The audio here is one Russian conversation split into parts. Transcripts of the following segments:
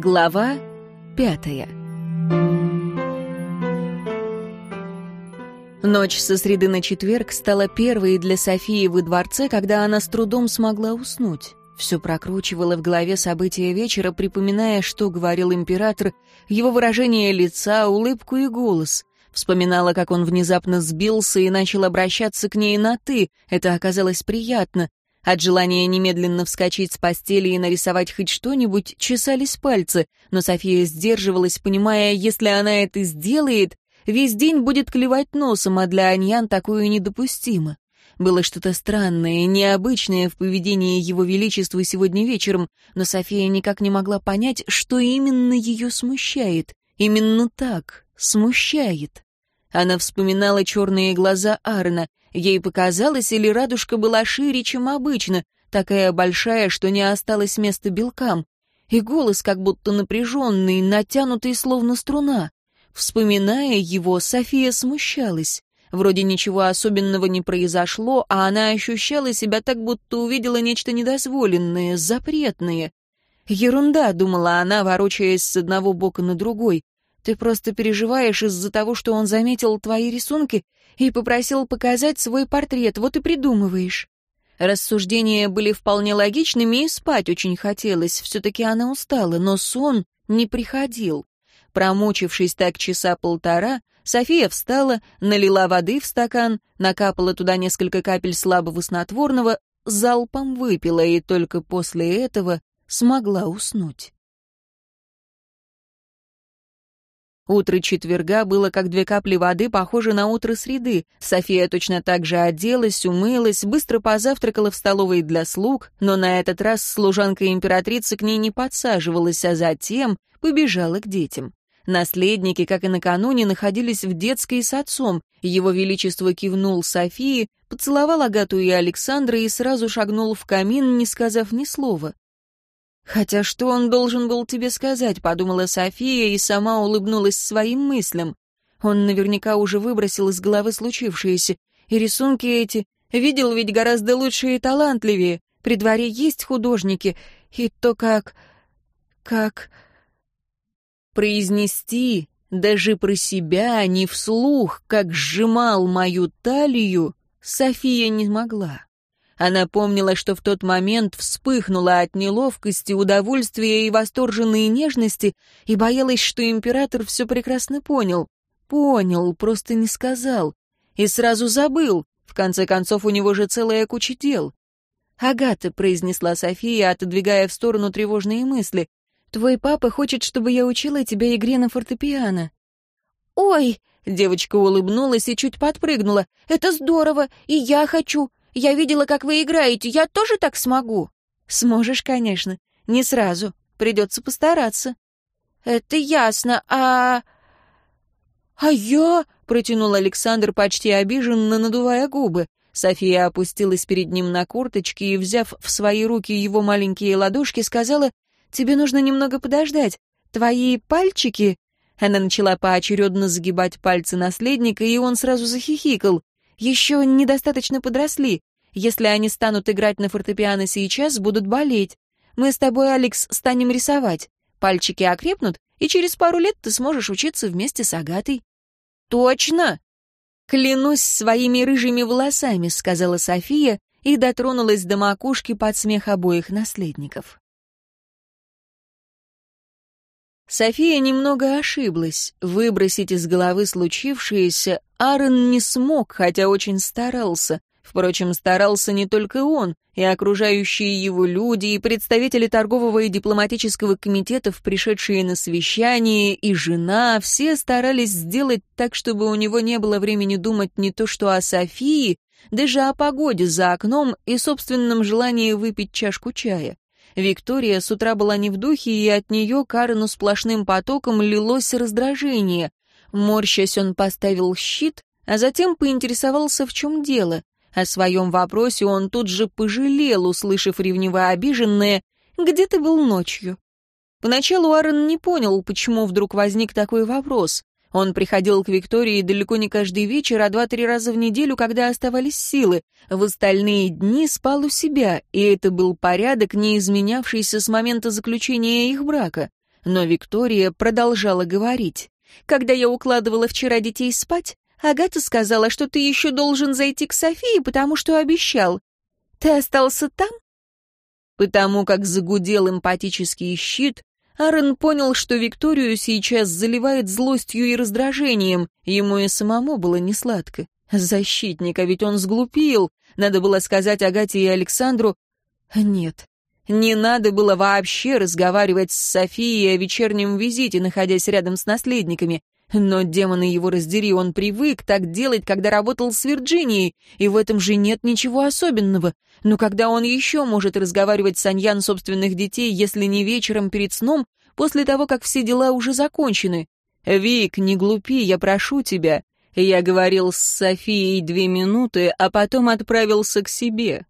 Глава пятая Ночь со среды на четверг стала первой для Софии во дворце, когда она с трудом смогла уснуть. Все прокручивала в голове события вечера, припоминая, что говорил император, его выражение лица, улыбку и голос. Вспоминала, как он внезапно сбился и начал обращаться к ней на «ты». Это оказалось приятно. От желания немедленно вскочить с постели и нарисовать хоть что-нибудь чесались пальцы, но София сдерживалась, понимая, если она это сделает, весь день будет клевать носом, а для Аньян такое недопустимо. Было что-то странное, необычное в поведении Его Величества сегодня вечером, но София никак не могла понять, что именно ее смущает. Именно так, смущает. Она вспоминала черные глаза Арна. Ей показалось, или радужка была шире, чем обычно, такая большая, что не осталось места белкам. И голос как будто напряженный, натянутый, словно струна. Вспоминая его, София смущалась. Вроде ничего особенного не произошло, а она ощущала себя так, будто увидела нечто недозволенное, запретное. «Ерунда», — думала она, ворочаясь с одного бока на другой. «Ты просто переживаешь из-за того, что он заметил твои рисунки и попросил показать свой портрет, вот и придумываешь». Рассуждения были вполне логичными, и спать очень хотелось. Все-таки она устала, но сон не приходил. Промучившись так часа полтора, София встала, налила воды в стакан, накапала туда несколько капель слабого снотворного, залпом выпила и только после этого смогла уснуть. Утро четверга было как две капли воды, похоже на утро среды. София точно так же оделась, умылась, быстро позавтракала в столовой для слуг, но на этот раз служанка императрицы к ней не подсаживалась, а затем побежала к детям. Наследники, как и накануне, находились в детской с отцом. Его Величество кивнул Софии, поцеловал Агату и Александра и сразу шагнул в камин, не сказав ни слова. «Хотя что он должен был тебе сказать?» — подумала София и сама улыбнулась своим мыслям. Он наверняка уже выбросил из головы случившееся. И рисунки эти видел ведь гораздо лучше и талантливее. При дворе есть художники. И то как... как произнести даже про себя, не вслух, как сжимал мою талию, София не могла. Она помнила, что в тот момент вспыхнула от неловкости, удовольствия и восторженной нежности и боялась, что император все прекрасно понял. Понял, просто не сказал. И сразу забыл. В конце концов, у него же целая куча дел. «Агата», — произнесла София, отодвигая в сторону тревожные мысли, Твой папа хочет, чтобы я учила тебя игре на фортепиано». «Ой!» — девочка улыбнулась и чуть подпрыгнула. «Это здорово, и я хочу. Я видела, как вы играете. Я тоже так смогу?» «Сможешь, конечно. Не сразу. Придется постараться». «Это ясно. А...» «А я...» — протянул Александр почти обиженно, надувая губы. София опустилась перед ним на курточки и, взяв в свои руки его маленькие ладошки, сказала, Тебе нужно немного подождать. Твои пальчики...» Она начала поочередно загибать пальцы наследника, и он сразу захихикал. «Еще недостаточно подросли. Если они станут играть на фортепиано сейчас, будут болеть. Мы с тобой, Алекс, станем рисовать. Пальчики окрепнут, и через пару лет ты сможешь учиться вместе с Агатой». «Точно!» «Клянусь своими рыжими волосами», — сказала София и дотронулась до макушки под смех обоих наследников. София немного ошиблась. Выбросить из головы случившееся Аарон не смог, хотя очень старался. Впрочем, старался не только он, и окружающие его люди, и представители торгового и дипломатического комитетов, пришедшие на совещание, и жена, все старались сделать так, чтобы у него не было времени думать не то что о Софии, даже о погоде за окном и собственном желании выпить чашку чая. Виктория с утра была не в духе, и от нее Карену сплошным потоком лилось раздражение. Морщась, он поставил щит, а затем поинтересовался, в чем дело. О своем вопросе он тут же пожалел, услышав ревниво обиженное «Где ты был ночью?». Поначалу Аарон не понял, почему вдруг возник такой вопрос. Он приходил к Виктории далеко не каждый вечер, а два-три раза в неделю, когда оставались силы. В остальные дни спал у себя, и это был порядок, не изменявшийся с момента заключения их брака. Но Виктория продолжала говорить. «Когда я укладывала вчера детей спать, Агата сказала, что ты еще должен зайти к Софии, потому что обещал. Ты остался там?» Потому как загудел эмпатический щит, Аарон понял, что Викторию сейчас заливает злостью и раздражением, ему и самому было несладко. Защитник, а ведь он сглупил. Надо было сказать Агате и Александру... Нет, не надо было вообще разговаривать с Софией о вечернем визите, находясь рядом с наследниками. Но, демоны его раздери, он привык так делать, когда работал с Вирджинией, и в этом же нет ничего особенного. Но когда он еще может разговаривать с Аньян собственных детей, если не вечером перед сном, после того, как все дела уже закончены? «Вик, не глупи, я прошу тебя». Я говорил с Софией две минуты, а потом отправился к себе.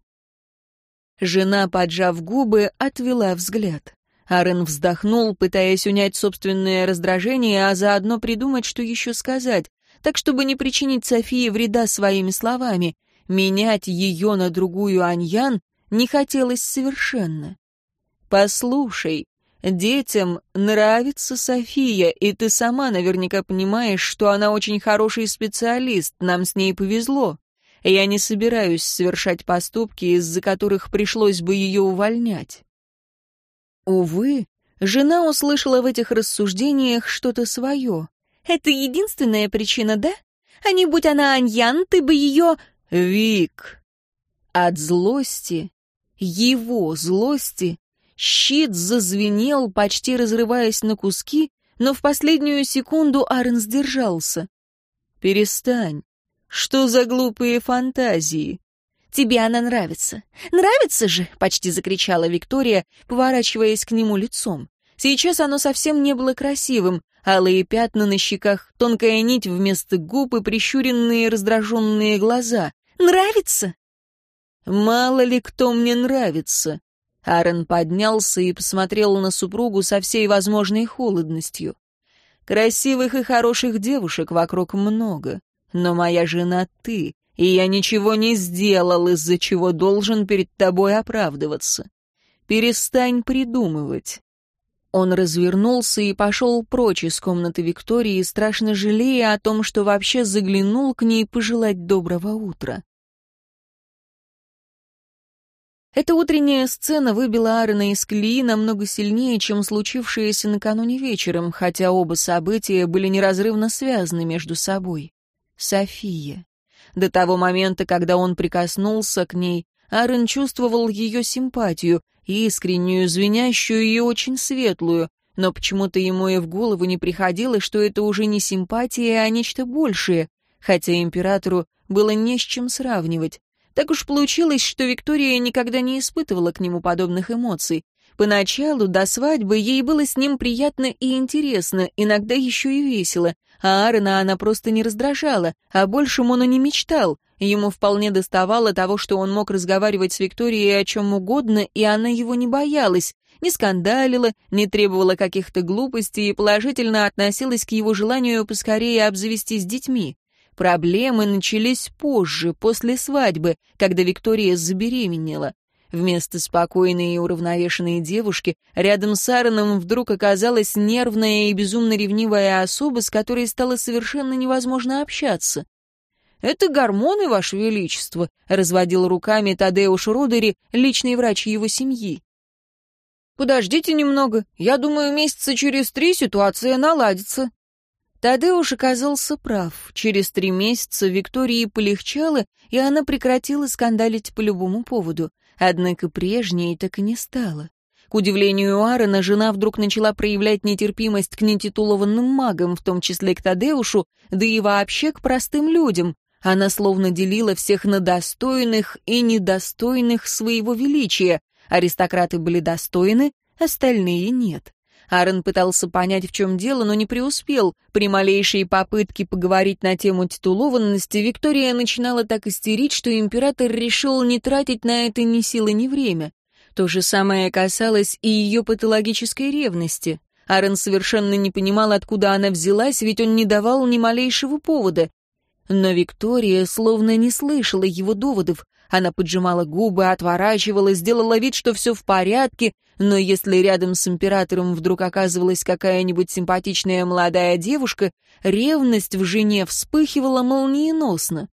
Жена, поджав губы, отвела взгляд. Арен вздохнул, пытаясь унять собственное раздражение, а заодно придумать, что еще сказать, так чтобы не причинить Софии вреда своими словами. Менять ее на другую Аньян не хотелось совершенно. «Послушай, детям нравится София, и ты сама наверняка понимаешь, что она очень хороший специалист, нам с ней повезло. Я не собираюсь совершать поступки, из-за которых пришлось бы ее увольнять». Увы, жена услышала в этих рассуждениях что-то свое. «Это единственная причина, да? А не будь она Аньян, ты бы ее...» «Вик!» От злости, его злости, щит зазвенел, почти разрываясь на куски, но в последнюю секунду Арен сдержался. «Перестань. Что за глупые фантазии? Тебе она нравится. Нравится же!» — почти закричала Виктория, поворачиваясь к нему лицом. Сейчас оно совсем не было красивым. Алые пятна на щеках, тонкая нить вместо губ и прищуренные раздраженные глаза. «Нравится?» «Мало ли кто мне нравится». Аарон поднялся и посмотрел на супругу со всей возможной холодностью. «Красивых и хороших девушек вокруг много, но моя жена — ты, и я ничего не сделал, из-за чего должен перед тобой оправдываться. Перестань придумывать». Он развернулся и пошел прочь из комнаты Виктории, страшно жалея о том, что вообще заглянул к ней пожелать доброго утра. Эта утренняя сцена выбила Аарона из колеи намного сильнее, чем случившееся накануне вечером, хотя оба события были неразрывно связаны между собой. София. До того момента, когда он прикоснулся к ней, Аарон чувствовал ее симпатию, искреннюю, звенящую и очень светлую, но почему-то ему и в голову не приходило, что это уже не симпатия, а нечто большее, хотя императору было не с чем сравнивать. Так уж получилось, что Виктория никогда не испытывала к нему подобных эмоций. Поначалу, до свадьбы, ей было с ним приятно и интересно, иногда еще и весело, а Аарона она просто не раздражала, а большем он и не мечтал. Ему вполне доставало того, что он мог разговаривать с Викторией о чем угодно, и она его не боялась, не скандалила, не требовала каких-то глупостей и положительно относилась к его желанию поскорее обзавестись детьми. Проблемы начались позже, после свадьбы, когда Виктория забеременела. Вместо спокойной и уравновешенной девушки рядом с Аароном вдруг оказалась нервная и безумно ревнивая особа, с которой стало совершенно невозможно общаться. «Это гормоны, Ваше Величество», — разводил руками Тадеуш Родери, личный врач его семьи. «Подождите немного. Я думаю, месяца через три ситуация наладится». Тадеуш оказался прав. Через три месяца Виктории полегчало, и она прекратила скандалить по любому поводу. Однако прежней так и не стало. К удивлению Аарона, жена вдруг начала проявлять нетерпимость к нетитулованным магам, в том числе к Тадеушу, да и вообще к простым людям. Она словно делила всех на достойных и недостойных своего величия. Аристократы были достойны, остальные нет. Аарон пытался понять, в чем дело, но не преуспел. При малейшей попытке поговорить на тему титулованности Виктория начинала так истерить, что император решил не тратить на это ни силы, ни время. То же самое касалось и ее патологической ревности. Аарон совершенно не понимал, откуда она взялась, ведь он не давал ни малейшего повода. Но Виктория словно не слышала его доводов. Она поджимала губы, отворачивалась, делала вид, что все в порядке, но если рядом с императором вдруг оказывалась какая-нибудь симпатичная молодая девушка, ревность в жене вспыхивала молниеносно.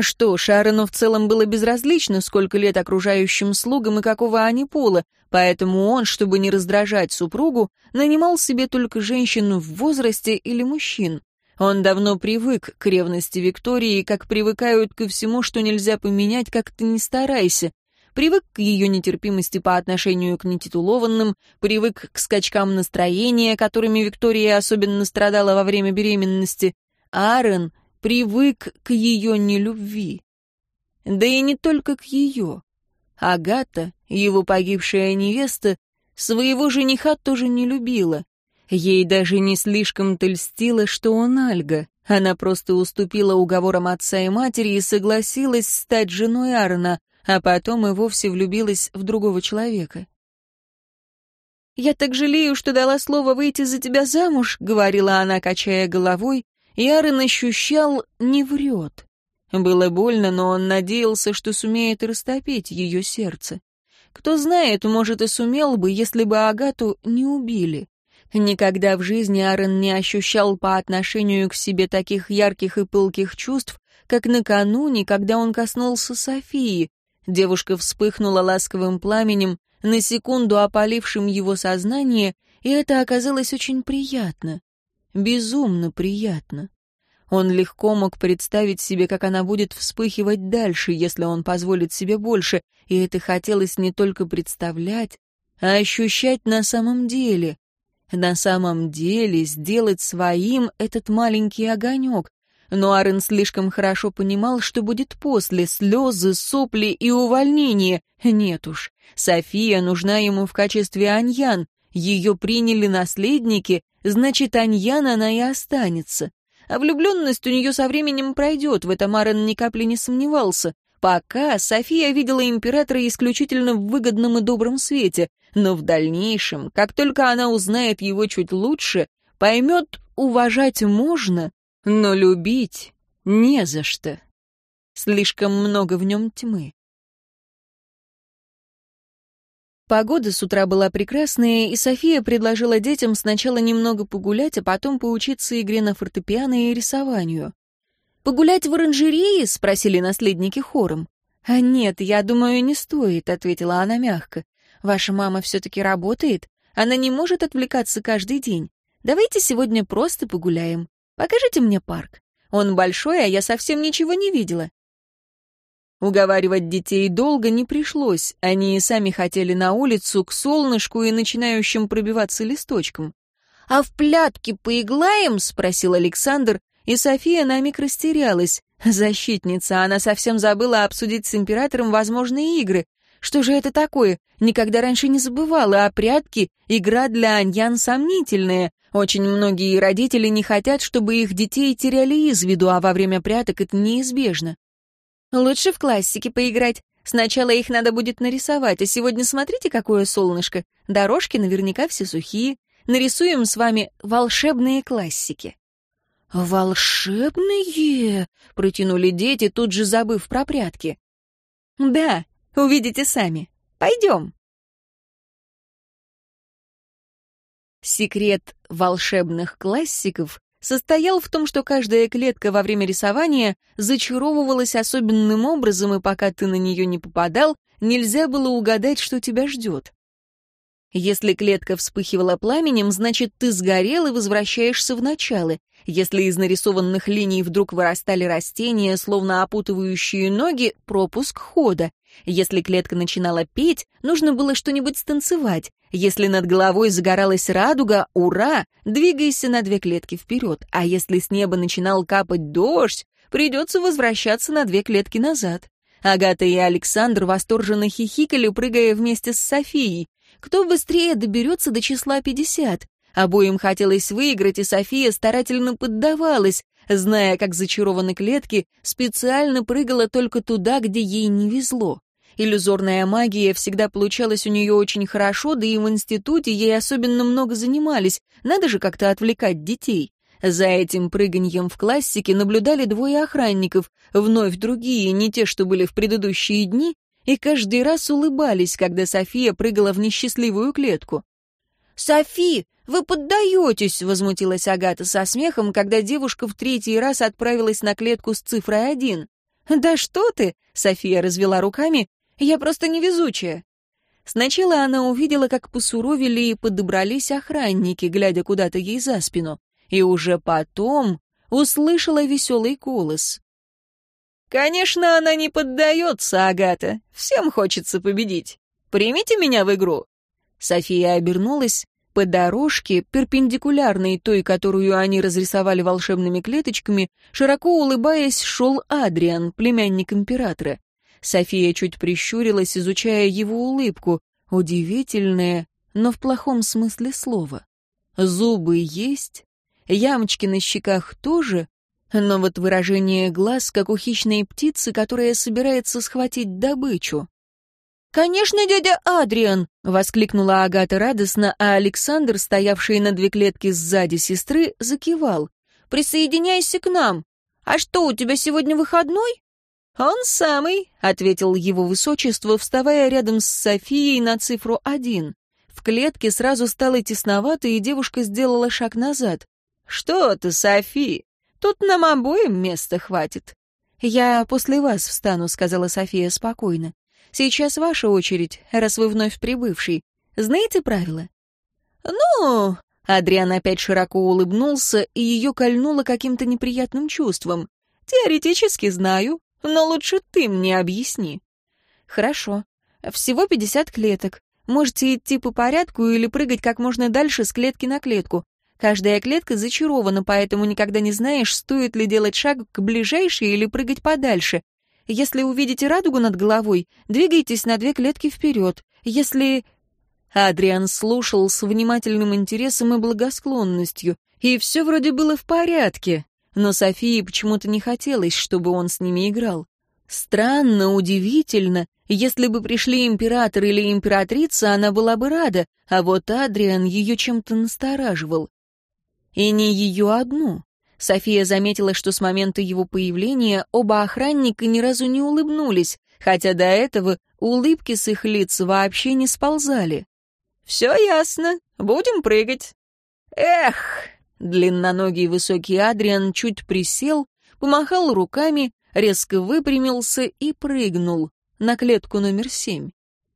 Что, Шарону в целом было безразлично, сколько лет окружающим слугам и какого они пола, поэтому он, чтобы не раздражать супругу, нанимал себе только женщину в возрасте или мужчин. Он давно привык к ревности Виктории, как привыкают ко всему, что нельзя поменять, как ты не старайся. Привык к ее нетерпимости по отношению к нетитулованным, привык к скачкам настроения, которыми Виктория особенно страдала во время беременности. Аарон привык к ее нелюбви. Да и не только к ее. Агата, его погибшая невеста, своего жениха тоже не любила. Ей даже не слишком-то льстило, что он Альга. Она просто уступила уговорам отца и матери и согласилась стать женой Арна, а потом и вовсе влюбилась в другого человека. «Я так жалею, что дала слово выйти за тебя замуж», — говорила она, качая головой, и Аарон ощущал, не врет. Было больно, но он надеялся, что сумеет растопить ее сердце. Кто знает, может, и сумел бы, если бы Агату не убили. Никогда в жизни Аарон не ощущал по отношению к себе таких ярких и пылких чувств, как накануне, когда он коснулся Софии. Девушка вспыхнула ласковым пламенем, на секунду опалившим его сознание, и это оказалось очень приятно безумно приятно. Он легко мог представить себе, как она будет вспыхивать дальше, если он позволит себе больше, и это хотелось не только представлять, а ощущать на самом деле. На самом деле сделать своим этот маленький огонек. Но Арен слишком хорошо понимал, что будет после слезы, сопли и увольнение. Нет уж, София нужна ему в качестве аньян. Ее приняли наследники, значит, Аньяна она и останется. А влюбленность у нее со временем пройдет, в этом Аарон ни капли не сомневался. Пока София видела императора исключительно в выгодном и добром свете, но в дальнейшем, как только она узнает его чуть лучше, поймет, уважать можно, но любить не за что. Слишком много в нем тьмы. Погода с утра была прекрасная, и София предложила детям сначала немного погулять, а потом поучиться игре на фортепиано и рисованию. «Погулять в оранжерее?» — спросили наследники хором. «А нет, я думаю, не стоит», — ответила она мягко. «Ваша мама все-таки работает. Она не может отвлекаться каждый день. Давайте сегодня просто погуляем. Покажите мне парк. Он большой, а я совсем ничего не видела. Уговаривать детей долго не пришлось, они и сами хотели на улицу, к солнышку и начинающим пробиваться листочкам. «А в плятки поиглаем?» — спросил Александр, и София на миг растерялась. Защитница, она совсем забыла обсудить с императором возможные игры. Что же это такое? Никогда раньше не забывала, а прятки — игра для аньян сомнительная. Очень многие родители не хотят, чтобы их детей теряли из виду, а во время пряток это неизбежно. Лучше в классике поиграть. Сначала их надо будет нарисовать, а сегодня смотрите, какое солнышко. Дорожки наверняка все сухие. Нарисуем с вами волшебные классики». «Волшебные?» — протянули дети, тут же забыв про прятки. «Да, увидите сами. Пойдем». Секрет волшебных классиков состоял в том, что каждая клетка во время рисования зачаровывалась особенным образом, и пока ты на нее не попадал, нельзя было угадать, что тебя ждет. Если клетка вспыхивала пламенем, значит, ты сгорел и возвращаешься в начало. Если из нарисованных линий вдруг вырастали растения, словно опутывающие ноги, пропуск хода. Если клетка начинала петь, нужно было что-нибудь станцевать. Если над головой загоралась радуга, ура, двигайся на две клетки вперед. А если с неба начинал капать дождь, придется возвращаться на две клетки назад. Агата и Александр восторженно хихикали, прыгая вместе с Софией. Кто быстрее доберется до числа пятьдесят? Обоим хотелось выиграть, и София старательно поддавалась, зная, как зачарованы клетки, специально прыгала только туда, где ей не везло. Иллюзорная магия всегда получалась у нее очень хорошо, да и в институте ей особенно много занимались. Надо же как-то отвлекать детей. За этим прыганьем в классике наблюдали двое охранников, вновь другие, не те, что были в предыдущие дни, и каждый раз улыбались, когда София прыгала в несчастливую клетку. «Софи, вы поддаетесь!» — возмутилась Агата со смехом, когда девушка в третий раз отправилась на клетку с цифрой один. «Да что ты!» — София развела руками. «Я просто невезучая». Сначала она увидела, как посуровили и подобрались охранники, глядя куда-то ей за спину, и уже потом услышала веселый голос. «Конечно, она не поддается, Агата. Всем хочется победить. Примите меня в игру». София обернулась. По дорожке, перпендикулярной той, которую они разрисовали волшебными клеточками, широко улыбаясь, шел Адриан, племянник императора. София чуть прищурилась, изучая его улыбку. Удивительная, но в плохом смысле слова. Зубы есть, ямочки на щеках тоже, но вот выражение глаз, как у хищной птицы, которая собирается схватить добычу. «Конечно, дядя Адриан!» — воскликнула Агата радостно, а Александр, стоявший на две клетки сзади сестры, закивал. «Присоединяйся к нам! А что, у тебя сегодня выходной?» «Он самый», — ответил его высочество, вставая рядом с Софией на цифру один. В клетке сразу стало тесновато, и девушка сделала шаг назад. «Что ты, Софи? Тут нам обоим места хватит». «Я после вас встану», — сказала София спокойно. Сейчас ваша очередь, раз вы вновь прибывший. Знаете правила?» «Ну...» — Адриан опять широко улыбнулся, и ее кольнуло каким-то неприятным чувством. «Теоретически знаю, но лучше ты мне объясни». «Хорошо. Всего пятьдесят клеток. Можете идти по порядку или прыгать как можно дальше с клетки на клетку. Каждая клетка зачарована, поэтому никогда не знаешь, стоит ли делать шаг к ближайшей или прыгать подальше. Если увидите радугу над головой, двигайтесь на две клетки вперед. Если...» Адриан слушал с внимательным интересом и благосклонностью, и все вроде было в порядке, но Софии почему-то не хотелось, чтобы он с ними играл. Странно, удивительно. Если бы пришли император или императрица, она была бы рада, а вот Адриан ее чем-то настораживал. И не ее одну. София заметила, что с момента его появления оба охранника ни разу не улыбнулись, хотя до этого улыбки с их лиц вообще не сползали. «Все ясно. Будем прыгать». «Эх!» Длинноногий высокий Адриан чуть присел, помахал руками, резко выпрямился и прыгнул на клетку номер семь.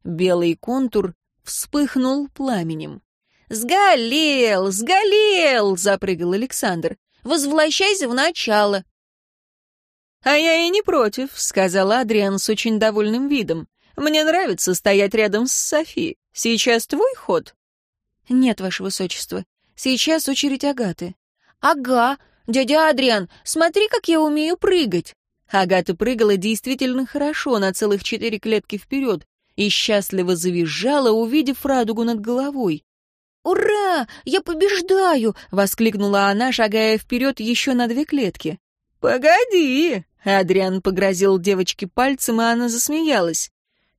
Белый контур вспыхнул пламенем. «Сгорел! Сгорел!» — запрыгал Александр. Возвращайся в начало». «А я и не против», — сказал Адриан с очень довольным видом. «Мне нравится стоять рядом с Софи. Сейчас твой ход?» «Нет, ваше высочество. Сейчас очередь Агаты». «Ага, дядя Адриан, смотри, как я умею прыгать». Агата прыгала действительно хорошо, на целых четыре клетки вперед, и счастливо завизжала, увидев радугу над головой. «Ура! Я побеждаю!» — воскликнула она, шагая вперед еще на две клетки. «Погоди!» — Адриан погрозил девочке пальцем, и она засмеялась.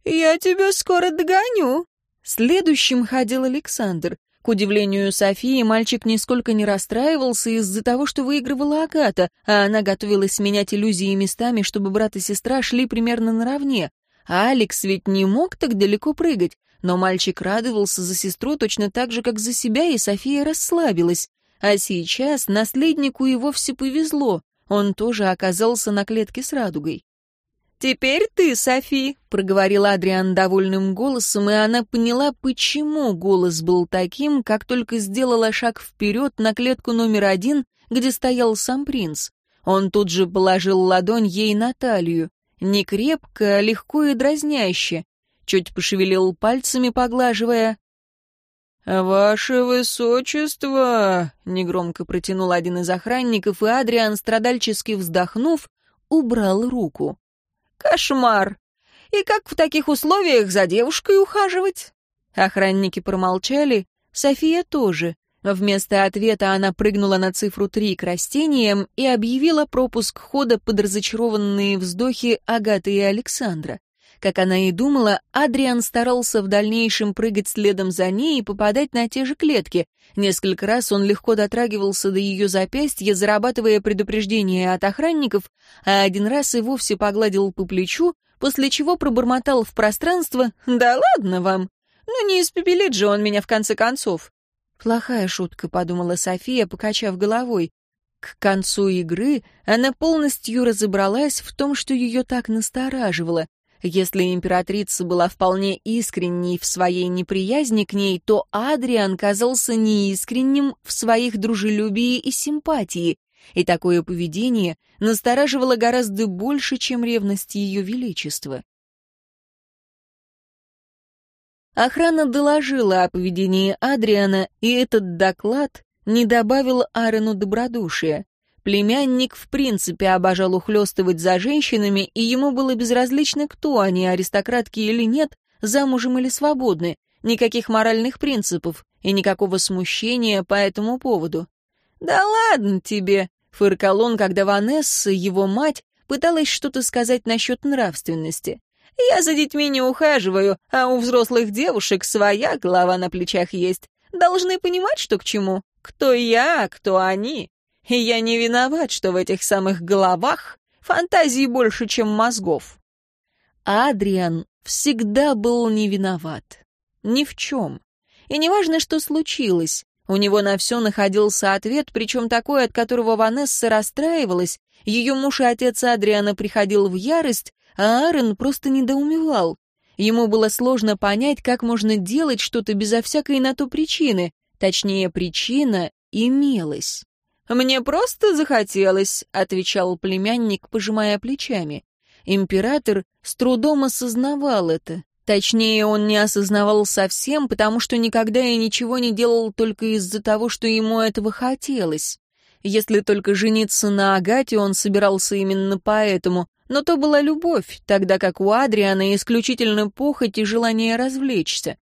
«Я тебя скоро догоню!» Следующим ходил Александр. К удивлению Софии, мальчик нисколько не расстраивался из-за того, что выигрывала Агата, а она готовилась менять иллюзии местами, чтобы брат и сестра шли примерно наравне. А Алекс ведь не мог так далеко прыгать, но мальчик радовался за сестру точно так же, как за себя, и София расслабилась. А сейчас наследнику и вовсе повезло, он тоже оказался на клетке с радугой. «Теперь ты, Софи», — проговорил Адриан довольным голосом, и она поняла, почему голос был таким, как только сделала шаг вперед на клетку номер один, где стоял сам принц. Он тут же положил ладонь ей на талию. Не крепко, а легко и дразняще чуть пошевелил пальцами, поглаживая. «Ваше высочество!» — негромко протянул один из охранников, и Адриан, страдальчески вздохнув, убрал руку. «Кошмар! И как в таких условиях за девушкой ухаживать?» Охранники промолчали, София тоже. Вместо ответа она прыгнула на цифру три к растениям и объявила пропуск хода под разочарованные вздохи Агаты и Александра. Как она и думала, Адриан старался в дальнейшем прыгать следом за ней и попадать на те же клетки. Несколько раз он легко дотрагивался до ее запястья, зарабатывая предупреждения от охранников, а один раз и вовсе погладил по плечу, после чего пробормотал в пространство «Да ладно вам! Ну не испепелит же он меня в конце концов!» «Плохая шутка», — подумала София, покачав головой. К концу игры она полностью разобралась в том, что ее так настораживало. Если императрица была вполне искренней в своей неприязни к ней, то Адриан казался неискренним в своих дружелюбии и симпатии, и такое поведение настораживало гораздо больше, чем ревность ее величества. Охрана доложила о поведении Адриана, и этот доклад не добавил Арену добродушия. Племянник в принципе обожал ухлёстывать за женщинами, и ему было безразлично, кто они, аристократки или нет, замужем или свободны, никаких моральных принципов и никакого смущения по этому поводу. «Да ладно тебе», — фыркал он, когда Ванесса, его мать, пыталась что-то сказать насчет нравственности. «Я за детьми не ухаживаю, а у взрослых девушек своя голова на плечах есть. Должны понимать, что к чему. Кто я, а кто они. И я не виноват, что в этих самых головах фантазии больше, чем мозгов. Адриан всегда был не виноват. Ни в чем. И неважно, что случилось, у него на все находился ответ, причем такой, от которого Ванесса расстраивалась, ее муж и отец Адриана приходил в ярость, а Аарон просто недоумевал. Ему было сложно понять, как можно делать что-то безо всякой на то причины, точнее, причина имелась. «Мне просто захотелось», — отвечал племянник, пожимая плечами. Император с трудом осознавал это. Точнее, он не осознавал совсем, потому что никогда и ничего не делал только из-за того, что ему этого хотелось. Если только жениться на Агате он собирался именно поэтому, но то была любовь, тогда как у Адриана исключительно похоть и желание развлечься.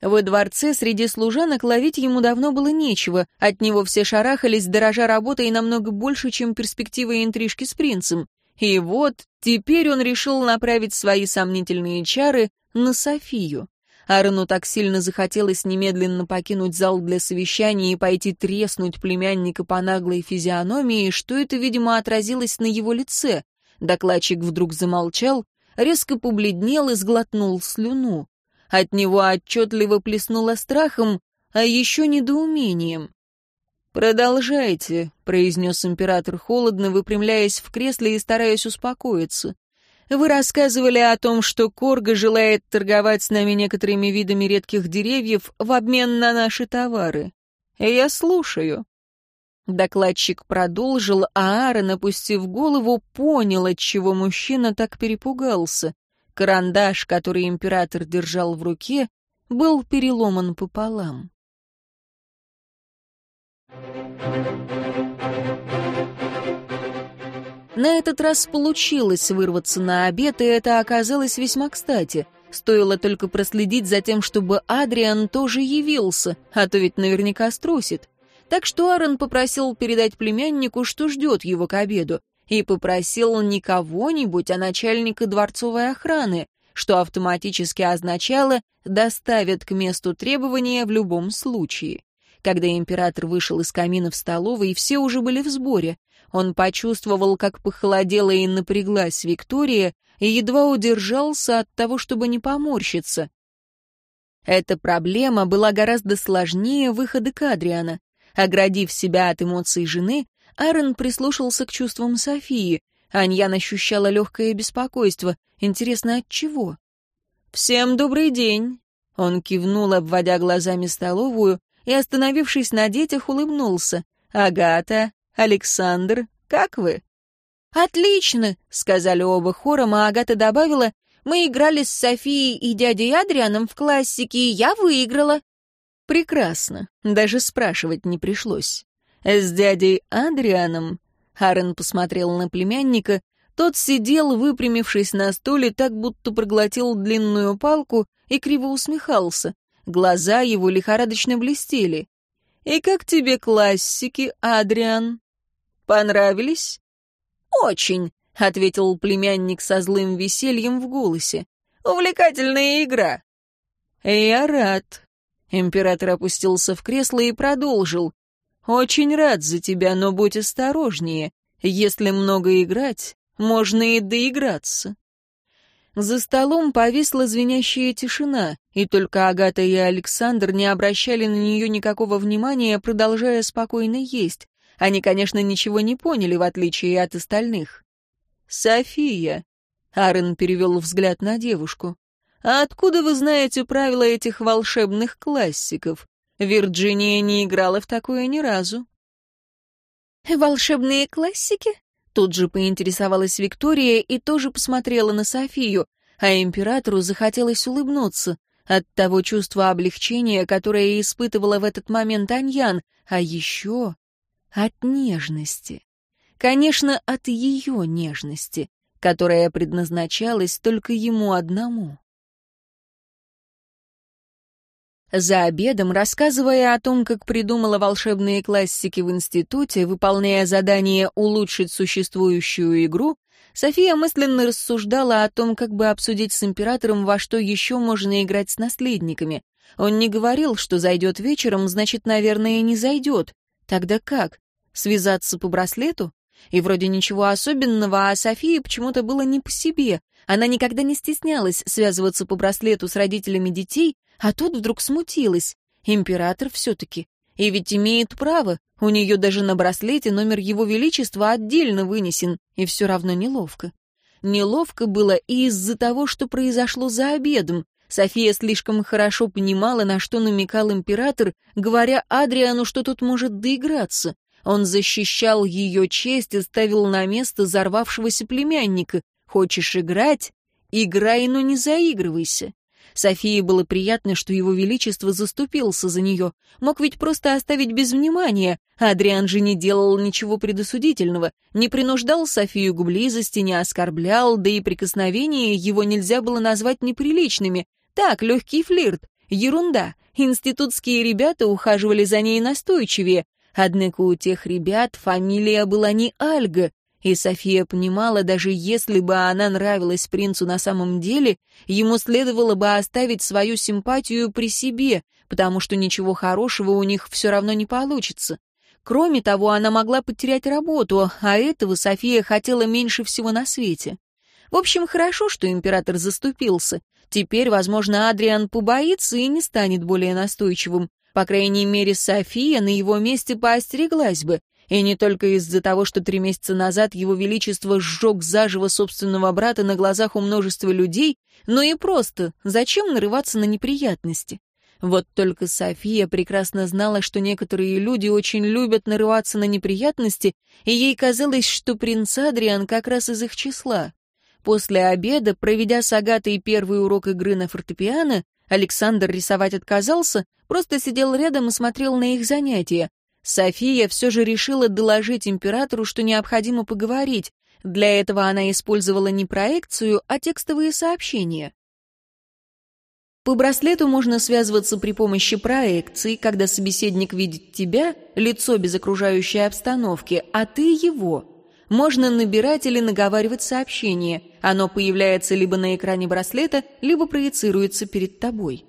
Во дворце среди служанок ловить ему давно было нечего, от него все шарахались, дорожа работой намного больше, чем перспективы интрижки с принцем. И вот, теперь он решил направить свои сомнительные чары на Софию. Аарону так сильно захотелось немедленно покинуть зал для совещания и пойти треснуть племянника по наглой физиономии, что это, видимо, отразилось на его лице. Докладчик вдруг замолчал, резко побледнел и сглотнул слюну. От него отчетливо плеснуло страхом, а еще недоумением. «Продолжайте», — произнес император холодно, выпрямляясь в кресле и стараясь успокоиться. «Вы рассказывали о том, что Корга желает торговать с нами некоторыми видами редких деревьев в обмен на наши товары. Я слушаю». Докладчик продолжил, а Аарон, опустив голову, понял, от чего мужчина так перепугался. Карандаш, который император держал в руке, был переломан пополам. На этот раз получилось вырваться на обед, и это оказалось весьма кстати. Стоило только проследить за тем, чтобы Адриан тоже явился, а то ведь наверняка струсит. Так что Аарон попросил передать племяннику, что ждет его к обеду, и попросил не кого-нибудь, а начальника дворцовой охраны, что автоматически означало «доставят к месту требования в любом случае». Когда император вышел из камина в столовой, все уже были в сборе. Он почувствовал, как похолодела и напряглась Виктория, и едва удержался от того, чтобы не поморщиться. Эта проблема была гораздо сложнее выхода Кадриана. Оградив себя от эмоций жены, Аарон прислушался к чувствам Софии. Аньян ощущала легкое беспокойство. Интересно, от чего? «Всем добрый день!» Он кивнул, обводя глазами столовую, и, остановившись на детях, улыбнулся. «Агата, Александр, как вы?» «Отлично!» — сказали оба хором, а Агата добавила, «Мы играли с Софией и дядей Адрианом в классике, и я выиграла». «Прекрасно. Даже спрашивать не пришлось. С дядей Адрианом Харрен посмотрел на племянника. Тот сидел, выпрямившись на стуле, так будто проглотил длинную палку и криво усмехался. Глаза его лихорадочно блестели. «И как тебе классики, Адриан? Понравились?» «Очень», ответил племянник со злым весельем в голосе. «Увлекательная игра». «Я рад». Император опустился в кресло и продолжил. «Очень рад за тебя, но будь осторожнее. Если много играть, можно и доиграться». За столом повисла звенящая тишина, и только Агата и Александр не обращали на нее никакого внимания, продолжая спокойно есть. Они, конечно, ничего не поняли, в отличие от остальных. «София», — Аарон перевел взгляд на девушку, — «а откуда вы знаете правила этих волшебных классиков? Вирджиния не играла в такое ни разу». «Волшебные классики?» Тут же поинтересовалась Виктория и тоже посмотрела на Софию, а императору захотелось улыбнуться от того чувства облегчения, которое испытывала в этот момент Аньян, а еще от нежности. Конечно, от ее нежности, которая предназначалась только ему одному. За обедом, рассказывая о том, как придумала волшебные классики в институте, выполняя задание улучшить существующую игру, София мысленно рассуждала о том, как бы обсудить с императором, во что еще можно играть с наследниками. Он не говорил, что зайдет вечером, значит, наверное, не зайдет. Тогда как? Связаться по браслету? И вроде ничего особенного, а Софии почему-то было не по себе. Она никогда не стеснялась связываться по браслету с родителями детей, а тут вдруг смутилась. Император все-таки. И ведь имеет право. У нее даже на браслете номер его величества отдельно вынесен, и все равно неловко. Неловко было и из-за того, что произошло за обедом. София слишком хорошо понимала, на что намекал император, говоря Адриану, что тут может доиграться. Он защищал ее честь и ставил на место взорвавшегося племянника. Хочешь играть? Играй, но не заигрывайся. Софии было приятно, что его величество заступился за нее. Мог ведь просто оставить без внимания. Адриан же не делал ничего предосудительного, не принуждал Софию к близости, не оскорблял, да и прикосновения его нельзя было назвать неприличными. Так, легкий флирт. Ерунда. Институтские ребята ухаживали за ней настойчивее. Однако у тех ребят фамилия была не Альга, и София понимала, даже если бы она нравилась принцу на самом деле, ему следовало бы оставить свою симпатию при себе, потому что ничего хорошего у них все равно не получится. Кроме того, она могла потерять работу, а этого София хотела меньше всего на свете. В общем, хорошо, что император заступился. Теперь, возможно, Адриан побоится и не станет более настойчивым. По крайней мере, София на его месте поостереглась бы. И не только из-за того, что три месяца назад его величество сжег заживо собственного брата на глазах у множества людей, но и просто, зачем нарываться на неприятности? Вот только София прекрасно знала, что некоторые люди очень любят нарываться на неприятности, и ей казалось, что принц Адриан как раз из их числа. После обеда, проведя с Агатой первый урок игры на фортепиано, Александр рисовать отказался, просто сидел рядом и смотрел на их занятия. София все же решила доложить императору, что необходимо поговорить. Для этого она использовала не проекцию, а текстовые сообщения. По браслету можно связываться при помощи проекции, когда собеседник видит тебя, лицо без окружающей обстановки, а ты его можно набирать или наговаривать сообщение. Оно появляется либо на экране браслета, либо проецируется перед тобой.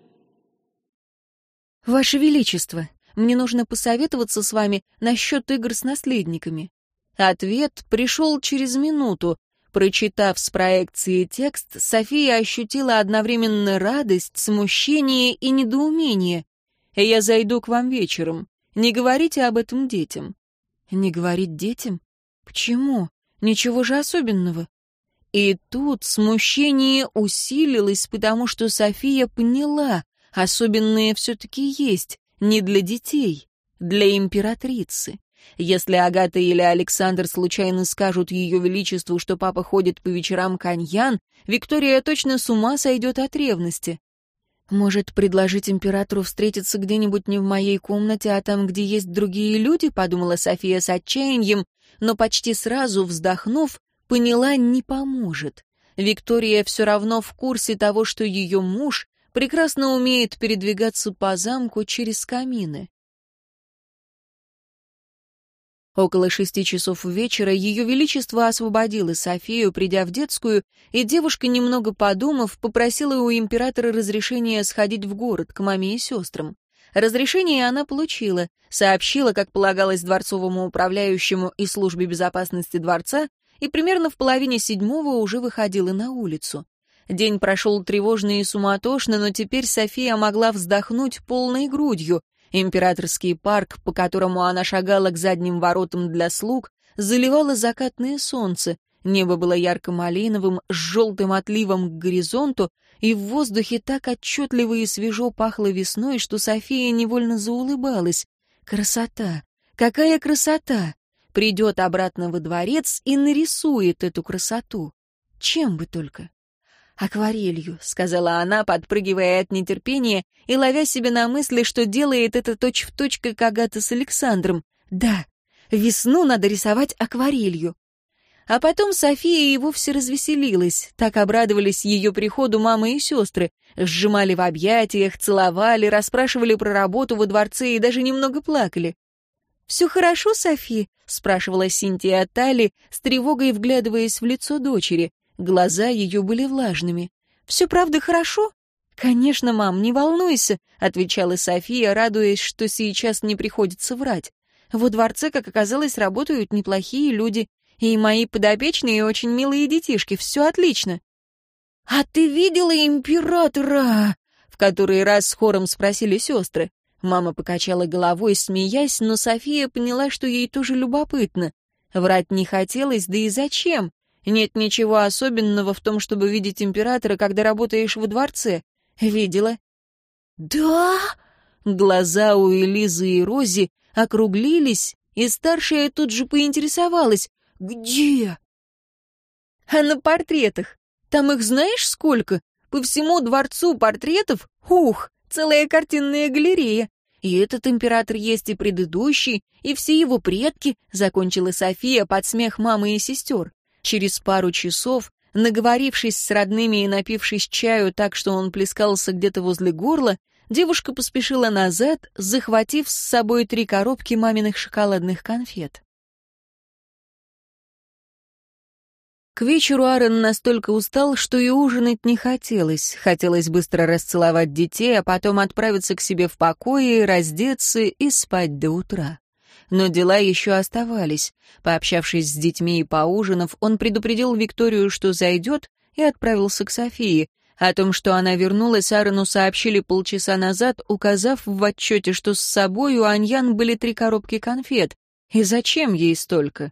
«Ваше Величество, мне нужно посоветоваться с вами насчет игр с наследниками». Ответ пришел через минуту. Прочитав с проекции текст, София ощутила одновременно радость, смущение и недоумение. «Я зайду к вам вечером. Не говорите об этом детям». «Не говорить детям? Почему? Ничего же особенного. И тут смущение усилилось, потому что София поняла, особенное все-таки есть, не для детей, для императрицы. Если Агата или Александр случайно скажут ее величеству, что папа ходит по вечерам каньян, Виктория точно с ума сойдет от ревности. «Может, предложить императору встретиться где-нибудь не в моей комнате, а там, где есть другие люди?» — подумала София с отчаянием, но почти сразу, вздохнув, поняла, не поможет. Виктория все равно в курсе того, что ее муж прекрасно умеет передвигаться по замку через камины. Около шести часов вечера Ее Величество освободило Софию, придя в детскую, и девушка, немного подумав, попросила у императора разрешения сходить в город к маме и сестрам. Разрешение она получила, сообщила, как полагалось дворцовому управляющему и службе безопасности дворца, и примерно в половине седьмого уже выходила на улицу. День прошел тревожно и суматошно, но теперь София могла вздохнуть полной грудью. Императорский парк, по которому она шагала к задним воротам для слуг, заливало закатное солнце. Небо было ярко-малиновым, с желтым отливом к горизонту, и в воздухе так отчетливо и свежо пахло весной, что София невольно заулыбалась. Красота! Какая красота! Придет обратно во дворец и нарисует эту красоту. Чем бы только. «Акварелью», — сказала она, подпрыгивая от нетерпения и ловя себя на мысли, что делает это точь-в-точь, как Агата с Александром. «Да, весну надо рисовать акварелью». А потом София и вовсе развеселилась. Так обрадовались ее приходу мама и сестры. Сжимали в объятиях, целовали, расспрашивали про работу во дворце и даже немного плакали. «Все хорошо, Софи?» — спрашивала Синтия Тали, с тревогой вглядываясь в лицо дочери. Глаза ее были влажными. «Все правда хорошо?» «Конечно, мам, не волнуйся», — отвечала София, радуясь, что сейчас не приходится врать. «Во дворце, как оказалось, работают неплохие люди, и мои подопечные очень милые детишки, все отлично». «А ты видела императора?» — в который раз с хором спросили сестры. Мама покачала головой, смеясь, но София поняла, что ей тоже любопытно. Врать не хотелось, да и зачем? Нет ничего особенного в том, чтобы видеть императора, когда работаешь во дворце. Видела? Да? Глаза у Элизы и Рози округлились, и старшая тут же поинтересовалась. Где? А на портретах. Там их знаешь сколько? По всему дворцу портретов? Ух, целая картинная галерея. И этот император есть и предыдущий, и все его предки, закончила София под смех мамы и сестер. Через пару часов, наговорившись с родными и напившись чаю так, что он плескался где-то возле горла, девушка поспешила назад, захватив с собой три коробки маминых шоколадных конфет. К вечеру Аарон настолько устал, что и ужинать не хотелось. Хотелось быстро расцеловать детей, а потом отправиться к себе в покое, раздеться и спать до утра но дела еще оставались. Пообщавшись с детьми и поужинав, он предупредил Викторию, что зайдет, и отправился к Софии. О том, что она вернулась, Аарону сообщили полчаса назад, указав в отчете, что с собой у Аньян были три коробки конфет. И зачем ей столько?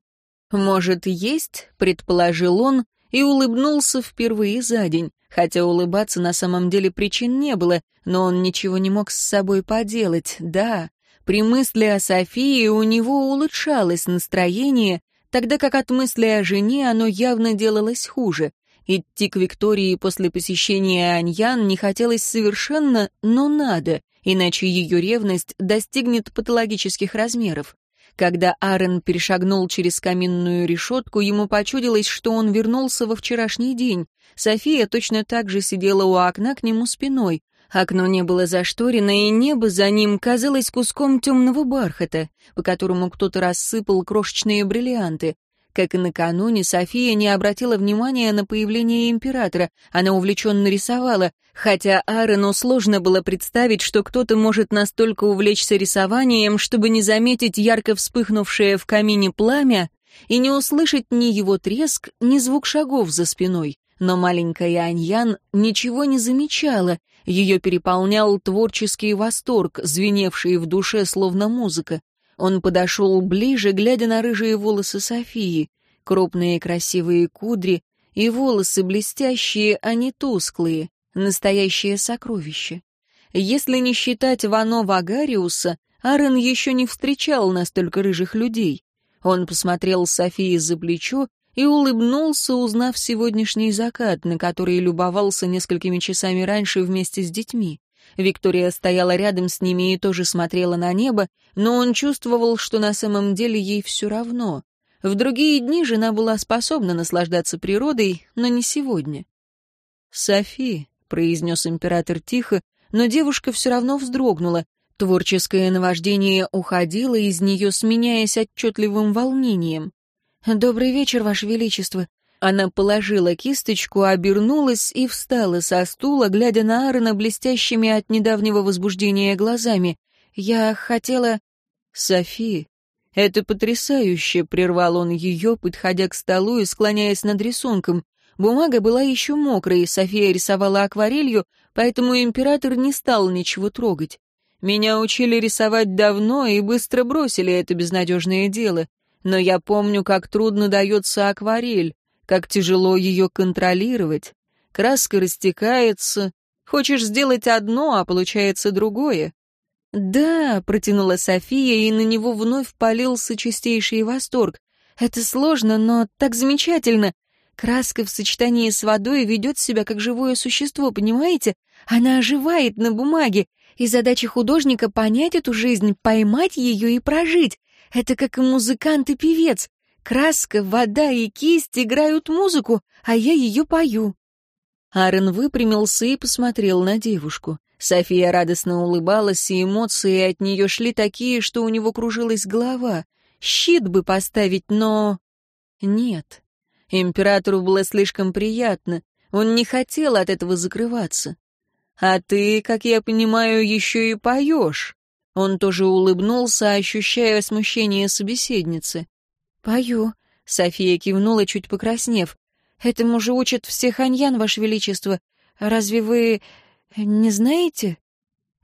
«Может, есть?» — предположил он, и улыбнулся впервые за день, хотя улыбаться на самом деле причин не было, но он ничего не мог с собой поделать, да. При мысли о Софии у него улучшалось настроение, тогда как от мысли о жене оно явно делалось хуже. Идти к Виктории после посещения Аньян не хотелось совершенно, но надо, иначе ее ревность достигнет патологических размеров. Когда Аарон перешагнул через каминную решетку, ему почудилось, что он вернулся во вчерашний день. София точно так же сидела у окна к нему спиной. Окно не было зашторено, и небо за ним казалось куском темного бархата, по которому кто-то рассыпал крошечные бриллианты. Как и накануне, София не обратила внимания на появление императора, она увлеченно рисовала, хотя Аарону сложно было представить, что кто-то может настолько увлечься рисованием, чтобы не заметить ярко вспыхнувшее в камине пламя и не услышать ни его треск, ни звук шагов за спиной. Но маленькая Аньян ничего не замечала, ее переполнял творческий восторг, звеневший в душе словно музыка. Он подошел ближе, глядя на рыжие волосы Софии, крупные красивые кудри и волосы блестящие, а не тусклые, настоящее сокровище. Если не считать Вано Вагариуса, Аарон еще не встречал настолько рыжих людей. Он посмотрел Софии за плечо и улыбнулся, узнав сегодняшний закат, на который любовался несколькими часами раньше вместе с детьми. Виктория стояла рядом с ними и тоже смотрела на небо, но он чувствовал, что на самом деле ей все равно. В другие дни жена была способна наслаждаться природой, но не сегодня. «Софи», — произнес император тихо, но девушка все равно вздрогнула. Творческое наваждение уходило из нее, сменяясь отчетливым волнением. «Добрый вечер, Ваше Величество». Она положила кисточку, обернулась и встала со стула, глядя на Аарона блестящими от недавнего возбуждения глазами. «Я хотела...» «Софи, это потрясающе!» — прервал он ее, подходя к столу и склоняясь над рисунком. Бумага была еще мокрой, София рисовала акварелью, поэтому император не стал ничего трогать. Меня учили рисовать давно и быстро бросили это безнадежное дело. Но я помню, как трудно дается акварель, как тяжело ее контролировать. Краска растекается. Хочешь сделать одно, а получается другое. «Да», — протянула София, и на него вновь полился чистейший восторг. «Это сложно, но так замечательно. Краска в сочетании с водой ведет себя как живое существо, понимаете? Она оживает на бумаге, и задача художника — понять эту жизнь, поймать ее и прожить. Это как и музыкант и певец. Краска, вода и кисть играют музыку, а я ее пою». Аарон выпрямился и посмотрел на девушку. София радостно улыбалась, и эмоции от нее шли такие, что у него кружилась голова. Щит бы поставить, но... Нет. Императору было слишком приятно. Он не хотел от этого закрываться. «А ты, как я понимаю, еще и поешь». Он тоже улыбнулся, ощущая смущение собеседницы. «Пою», — София кивнула, чуть покраснев. «Этому же учат всех аньян, Ваше Величество. Разве вы не знаете?»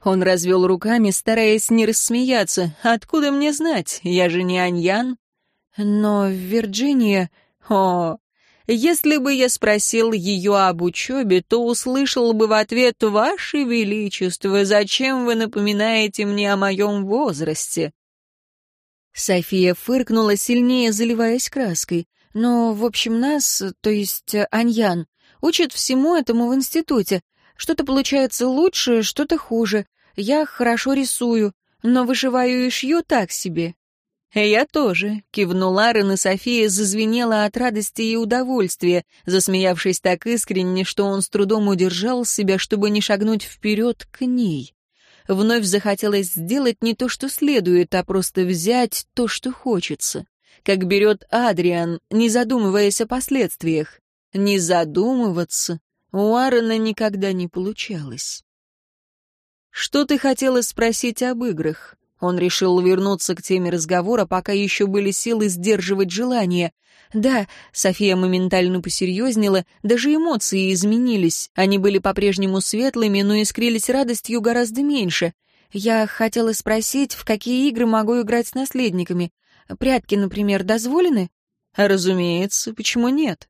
Он развел руками, стараясь не рассмеяться. «Откуда мне знать? Я же не аньян». «Но Вирджиния...» О, если бы я спросил ее об учебе, то услышал бы в ответ «Ваше Величество, зачем вы напоминаете мне о моем возрасте?» София фыркнула, сильнее заливаясь краской. «Но, в общем, нас, то есть Аньян, учат всему этому в институте. Что-то получается лучше, что-то хуже. Я хорошо рисую, но вышиваю и шью так себе. «Я тоже», — кивнула Аарон, и София зазвенела от радости и удовольствия, засмеявшись так искренне, что он с трудом удержал себя, чтобы не шагнуть вперед к ней. Вновь захотелось сделать не то, что следует, а просто взять то, что хочется. Как берет Адриан, не задумываясь о последствиях. Не задумываться у Аарона никогда не получалось. «Что ты хотела спросить об играх?» Он решил вернуться к теме разговора, пока еще были силы сдерживать желание. Да, София моментально посерьезнела, даже эмоции изменились. Они были по-прежнему светлыми, но искрились радостью гораздо меньше. Я хотела спросить, в какие игры могу играть с наследниками. Прятки, например, дозволены? Разумеется, почему нет?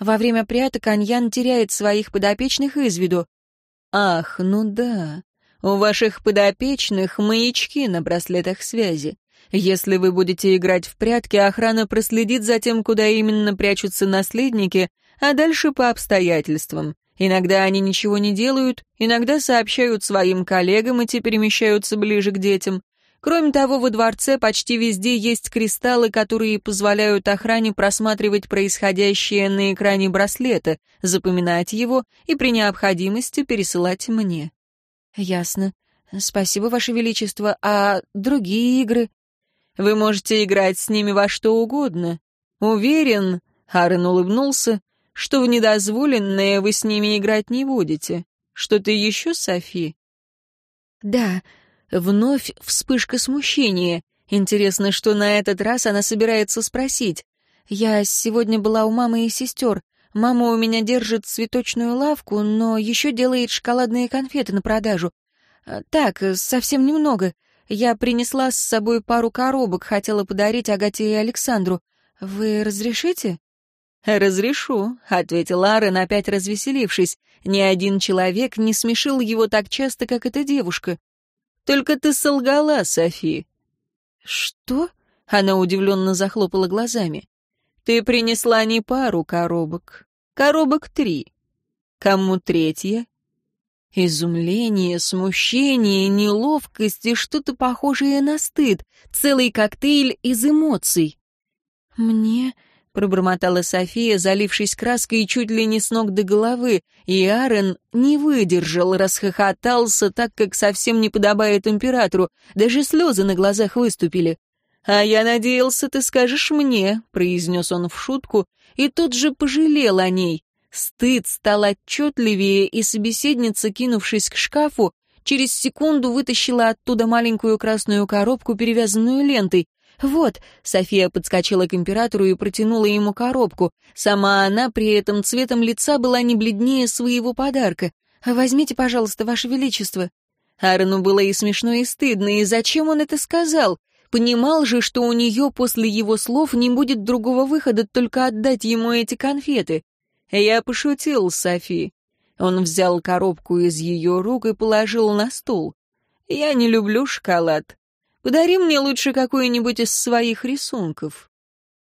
Во время пряток Аньян теряет своих подопечных из виду. Ах, ну да. У ваших подопечных маячки на браслетах связи. Если вы будете играть в прятки, охрана проследит за тем, куда именно прячутся наследники, а дальше по обстоятельствам. Иногда они ничего не делают, иногда сообщают своим коллегам, и те перемещаются ближе к детям. Кроме того, во дворце почти везде есть кристаллы, которые позволяют охране просматривать происходящее на экране браслета, запоминать его и при необходимости пересылать мне. «Ясно. Спасибо, Ваше Величество. А другие игры?» «Вы можете играть с ними во что угодно. Уверен», — Аарон улыбнулся, «что в недозволенное вы с ними играть не будете. Что-то еще, Софи?» «Да». Вновь вспышка смущения. Интересно, что на этот раз она собирается спросить. «Я сегодня была у мамы и сестер. Мама у меня держит цветочную лавку, но еще делает шоколадные конфеты на продажу. А, так, совсем немного. Я принесла с собой пару коробок, хотела подарить Агате и Александру. Вы разрешите?» «Разрешу», — ответил Аарон, опять развеселившись. «Ни один человек не смешил его так часто, как эта девушка. Только ты солгала, Софи». «Что?» — она удивленно захлопала глазами. Ты принесла не пару коробок, коробок три. Кому третья? Изумление, смущение, неловкость и что-то похожее на стыд, целый коктейль из эмоций. «Мне...» — пробормотала София, залившись краской чуть ли не с ног до головы, и Аарон не выдержал, расхохотался так, как совсем не подобает императору, даже слезы на глазах выступили. «А я надеялся, ты скажешь мне», — произнес он в шутку, и тут же пожалел о ней. Стыд стал отчетливее, и собеседница, кинувшись к шкафу, через секунду вытащила оттуда маленькую красную коробку, перевязанную лентой. «Вот», — София подскочила к императору и протянула ему коробку. Сама она при этом цветом лица была не бледнее своего подарка. «Возьмите, пожалуйста, ваше величество». Аарону было и смешно, и стыдно, и зачем он это сказал? Понимал же, что у нее после его слов не будет другого выхода, только отдать ему эти конфеты. Я пошутил, Софи. Он взял коробку из ее рук и положил на стол. Я не люблю шоколад. Подари мне лучше какой-нибудь из своих рисунков».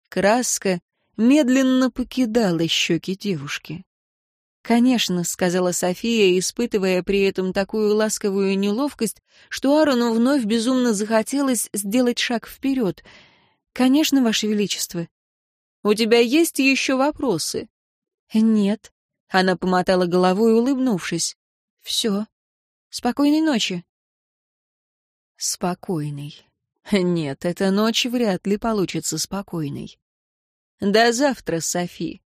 Краска медленно покидала щеки девушки. «Конечно», — сказала София, испытывая при этом такую ласковую неловкость, что Аарону вновь безумно захотелось сделать шаг вперед. «Конечно, Ваше Величество». «У тебя есть еще вопросы?» «Нет», — она помотала головой, улыбнувшись. «Все. Спокойной ночи». Спокойный. Нет, эта ночь вряд ли получится спокойной. До завтра, Софи.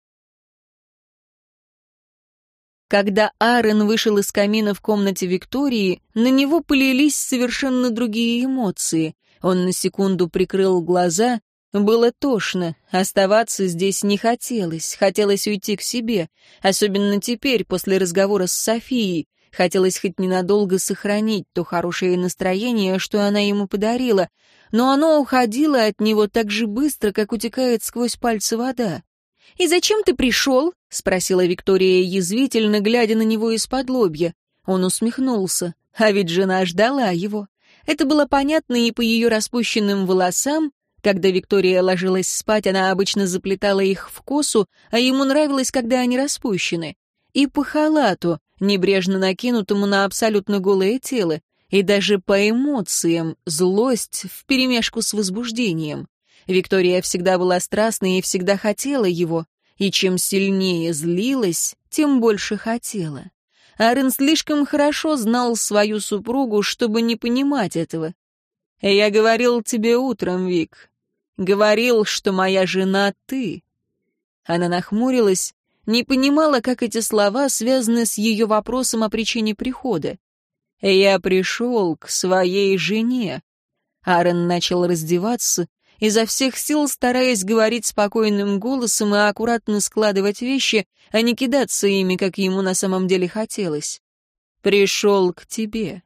Когда Аарон вышел из камина в комнате Виктории, на него полились совершенно другие эмоции. Он на секунду прикрыл глаза. Было тошно, оставаться здесь не хотелось, хотелось уйти к себе, особенно теперь, после разговора с Софией. Хотелось хоть ненадолго сохранить то хорошее настроение, что она ему подарила, но оно уходило от него так же быстро, как утекает сквозь пальцы вода. «И зачем ты пришел?» — спросила Виктория язвительно, глядя на него из-под лобья. Он усмехнулся, а ведь жена ждала его. Это было понятно и по ее распущенным волосам. Когда Виктория ложилась спать, она обычно заплетала их в косу, а ему нравилось, когда они распущены. И по халату, небрежно накинутому на абсолютно голое тело, и даже по эмоциям, злость вперемешку с возбуждением. Виктория всегда была страстной и всегда хотела его, и чем сильнее злилась, тем больше хотела. Арен слишком хорошо знал свою супругу, чтобы не понимать этого. «Я говорил тебе утром, Вик. Говорил, что моя жена — ты». Она нахмурилась, не понимала, как эти слова связаны с ее вопросом о причине прихода. «Я пришел к своей жене». Аарон начал раздеваться, изо всех сил стараясь говорить спокойным голосом и аккуратно складывать вещи, а не кидаться ими, как ему на самом деле хотелось. «Пришел к тебе».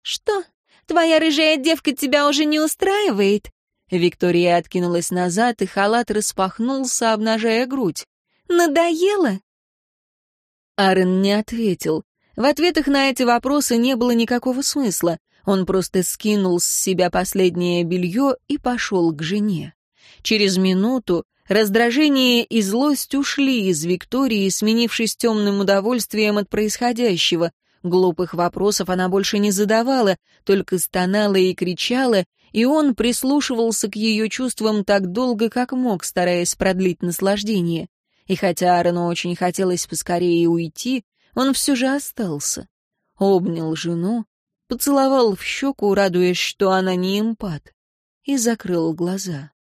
«Что? Твоя рыжая девка тебя уже не устраивает?» Виктория откинулась назад, и халат распахнулся, обнажая грудь. Надоело?» Арен не ответил. В ответах на эти вопросы не было никакого смысла. Он просто скинул с себя последнее белье и пошел к жене. Через минуту раздражение и злость ушли из Виктории, сменившись темным удовольствием от происходящего. Глупых вопросов она больше не задавала, только стонала и кричала, и он прислушивался к ее чувствам так долго, как мог, стараясь продлить наслаждение. И хотя Аарону очень хотелось поскорее уйти, он все же остался. Обнял жену, поцеловал в щеку, радуясь, что она не эмпат, и закрыл глаза.